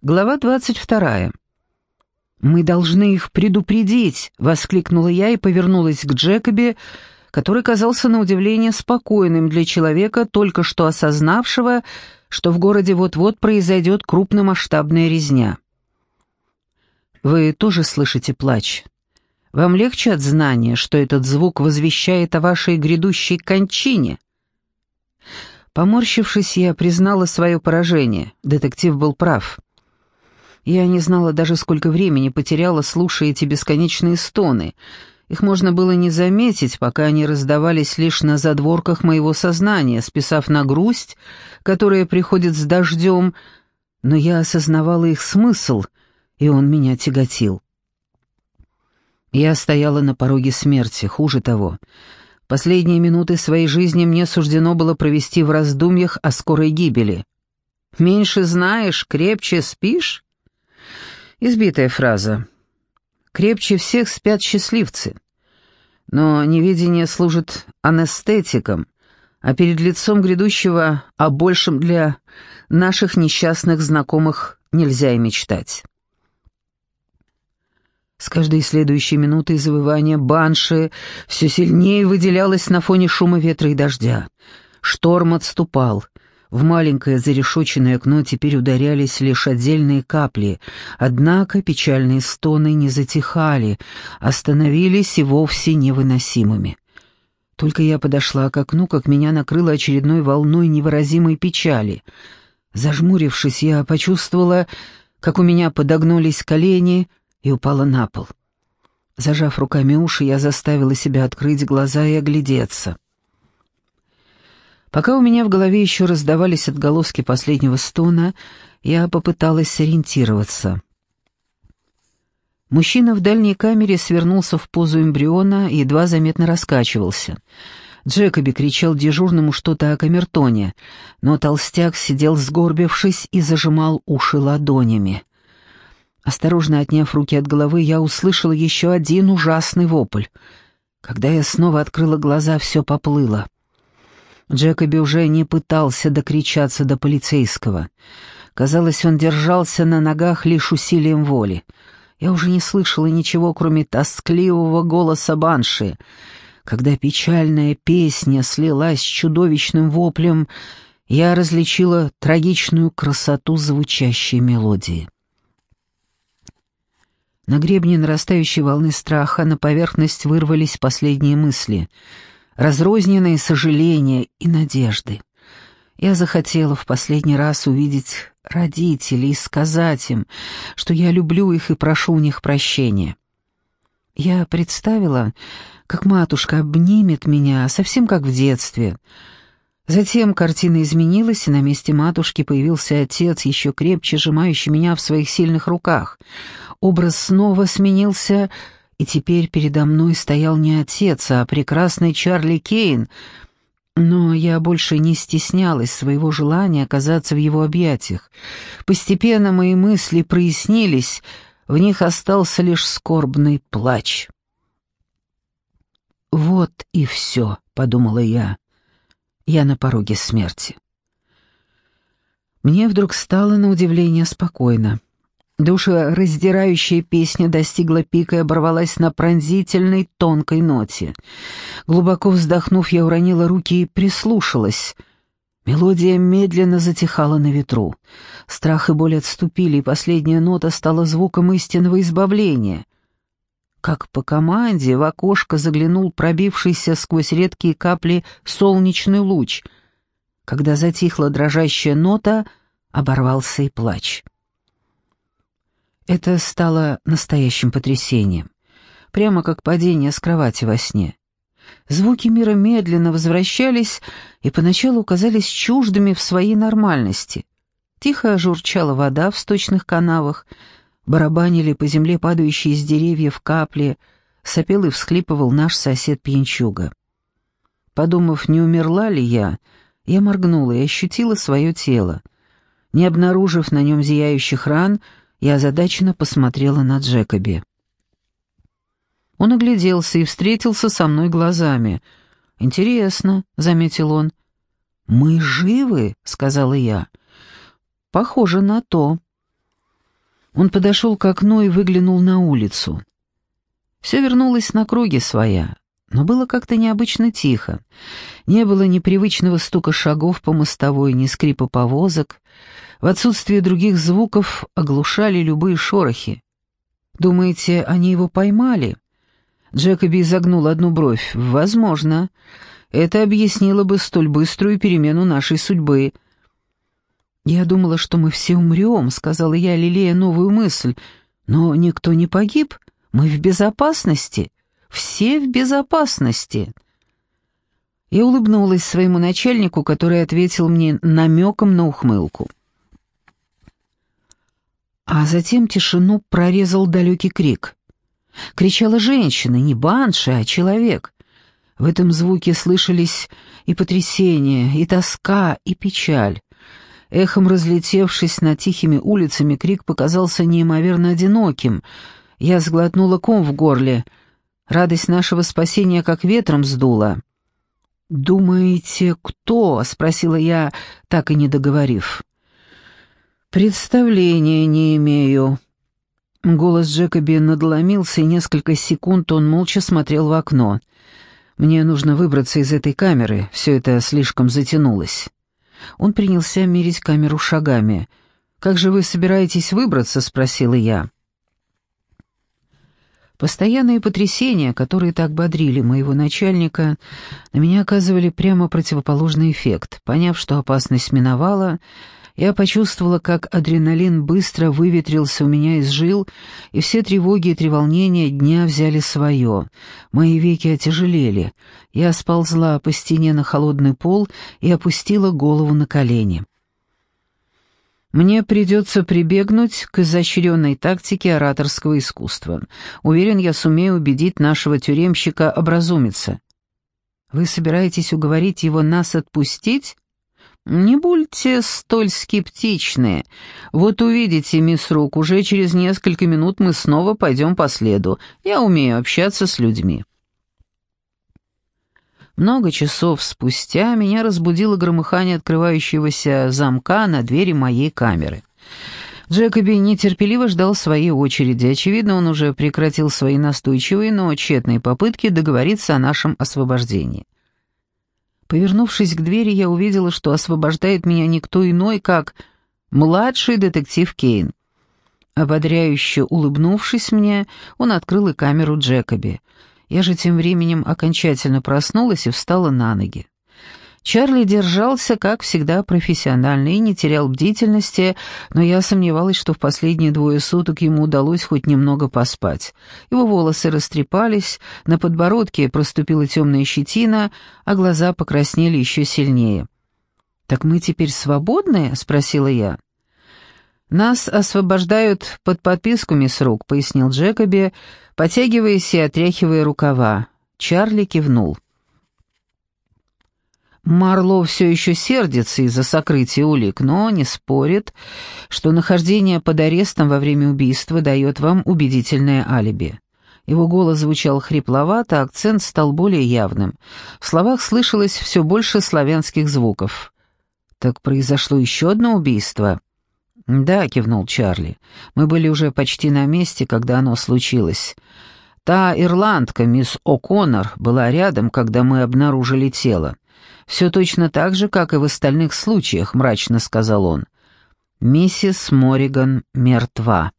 Глава двадцать вторая. «Мы должны их предупредить!» — воскликнула я и повернулась к Джекоби, который казался на удивление спокойным для человека, только что осознавшего, что в городе вот-вот произойдет крупномасштабная резня. «Вы тоже слышите плач? Вам легче от знания, что этот звук возвещает о вашей грядущей кончине?» Поморщившись, я признала свое поражение. Детектив был прав. Я не знала даже, сколько времени потеряла, слушая эти бесконечные стоны. Их можно было не заметить, пока они раздавались лишь на задворках моего сознания, списав на грусть, которая приходит с дождем, но я осознавала их смысл, и он меня тяготил. Я стояла на пороге смерти, хуже того. Последние минуты своей жизни мне суждено было провести в раздумьях о скорой гибели. «Меньше знаешь, крепче спишь?» Избитая фраза. Крепче всех спят счастливцы. Но неведение служит анестетиком, а перед лицом грядущего о большем для наших несчастных знакомых нельзя и мечтать. С каждой следующей минутой завывания банши все сильнее выделялось на фоне шума ветра и дождя. Шторм отступал — в маленькое зарешоченное окно теперь ударялись лишь отдельные капли, однако печальные стоны не затихали, остановились и вовсе невыносимыми. Только я подошла к окну, как меня накрыло очередной волной невыразимой печали. Зажмурившись, я почувствовала, как у меня подогнулись колени и упала на пол. Зажав руками уши, я заставила себя открыть глаза и оглядеться. Пока у меня в голове еще раздавались отголоски последнего стона, я попыталась сориентироваться. Мужчина в дальней камере свернулся в позу эмбриона и едва заметно раскачивался. Джекоби кричал дежурному что-то о камертоне, но толстяк сидел сгорбившись и зажимал уши ладонями. Осторожно отняв руки от головы, я услышала еще один ужасный вопль. Когда я снова открыла глаза, все поплыло. Джекоби уже не пытался докричаться до полицейского. Казалось, он держался на ногах лишь усилием воли. Я уже не слышала ничего, кроме тоскливого голоса Банши. Когда печальная песня слилась с чудовищным воплем, я различила трагичную красоту звучащей мелодии. На гребне нарастающей волны страха на поверхность вырвались последние мысли — разрозненные сожаления и надежды. Я захотела в последний раз увидеть родителей и сказать им, что я люблю их и прошу у них прощения. Я представила, как матушка обнимет меня, совсем как в детстве. Затем картина изменилась, и на месте матушки появился отец, еще крепче сжимающий меня в своих сильных руках. Образ снова сменился и теперь передо мной стоял не отец, а прекрасный Чарли Кейн, но я больше не стеснялась своего желания оказаться в его объятиях. Постепенно мои мысли прояснились, в них остался лишь скорбный плач. «Вот и все», — подумала я. Я на пороге смерти. Мне вдруг стало на удивление спокойно. Душераздирающая песня достигла пика и оборвалась на пронзительной тонкой ноте. Глубоко вздохнув, я уронила руки и прислушалась. Мелодия медленно затихала на ветру. Страх и боль отступили, и последняя нота стала звуком истинного избавления. Как по команде в окошко заглянул пробившийся сквозь редкие капли солнечный луч. Когда затихла дрожащая нота, оборвался и плач. Это стало настоящим потрясением, прямо как падение с кровати во сне. Звуки мира медленно возвращались и поначалу казались чуждыми в своей нормальности. Тихо журчала вода в сточных канавах, барабанили по земле падающие из деревьев капли, сопел и всхлипывал наш сосед-пьянчуга. Подумав, не умерла ли я, я моргнула и ощутила свое тело. Не обнаружив на нем зияющих ран, я озадаченно посмотрела на Джекоби. Он огляделся и встретился со мной глазами. «Интересно», — заметил он. «Мы живы?» — сказала я. «Похоже на то». Он подошел к окну и выглянул на улицу. Все вернулось на круги своя, но было как-то необычно тихо. Не было ни привычного стука шагов по мостовой, ни скрипа повозок. В отсутствие других звуков оглушали любые шорохи. «Думаете, они его поймали?» Джекоби изогнул одну бровь. «Возможно. Это объяснило бы столь быструю перемену нашей судьбы». «Я думала, что мы все умрем», — сказала я, лелея новую мысль. «Но никто не погиб. Мы в безопасности. Все в безопасности». Я улыбнулась своему начальнику, который ответил мне намеком на ухмылку. А затем тишину прорезал далекий крик. Кричала женщина, не банши, а человек. В этом звуке слышались и потрясение, и тоска, и печаль. Эхом разлетевшись над тихими улицами, крик показался неимоверно одиноким. Я сглотнула ком в горле. Радость нашего спасения как ветром сдула. «Думаете, кто?» — спросила я, так и не договорив. «Представления не имею». Голос Джекоби надломился, и несколько секунд он молча смотрел в окно. «Мне нужно выбраться из этой камеры, все это слишком затянулось». Он принялся мерить камеру шагами. «Как же вы собираетесь выбраться?» — спросила я. Постоянные потрясения, которые так бодрили моего начальника, на меня оказывали прямо противоположный эффект. Поняв, что опасность миновала, я почувствовала, как адреналин быстро выветрился у меня из жил, и все тревоги и треволнения дня взяли свое. Мои веки отяжелели. Я сползла по стене на холодный пол и опустила голову на колени. Мне придется прибегнуть к изощренной тактике ораторского искусства. Уверен, я сумею убедить нашего тюремщика образумиться. Вы собираетесь уговорить его нас отпустить? Не будьте столь скептичны. Вот увидите, мисс Рук, уже через несколько минут мы снова пойдем по следу. Я умею общаться с людьми. Много часов спустя меня разбудило громыхание открывающегося замка на двери моей камеры. Джекоби нетерпеливо ждал своей очереди. Очевидно, он уже прекратил свои настойчивые, но тщетные попытки договориться о нашем освобождении. Повернувшись к двери, я увидела, что освобождает меня никто иной, как младший детектив Кейн. Ободряюще улыбнувшись мне, он открыл и камеру Джекоби — я же тем временем окончательно проснулась и встала на ноги. Чарли держался, как всегда, профессионально и не терял бдительности, но я сомневалась, что в последние двое суток ему удалось хоть немного поспать. Его волосы растрепались, на подбородке проступила темная щетина, а глаза покраснели еще сильнее. «Так мы теперь свободны?» — спросила я. «Нас освобождают под подписку, мисс Рук», — пояснил Джекоби, потягиваясь и отряхивая рукава. Чарли кивнул. Марло все еще сердится из-за сокрытия улик, но не спорит, что нахождение под арестом во время убийства дает вам убедительное алиби. Его голос звучал хрипловато, акцент стал более явным. В словах слышалось все больше славянских звуков. «Так произошло еще одно убийство?» «Да», — кивнул Чарли. «Мы были уже почти на месте, когда оно случилось. Та ирландка, мисс О'Коннор, была рядом, когда мы обнаружили тело. Все точно так же, как и в остальных случаях», — мрачно сказал он. «Миссис Мориган мертва».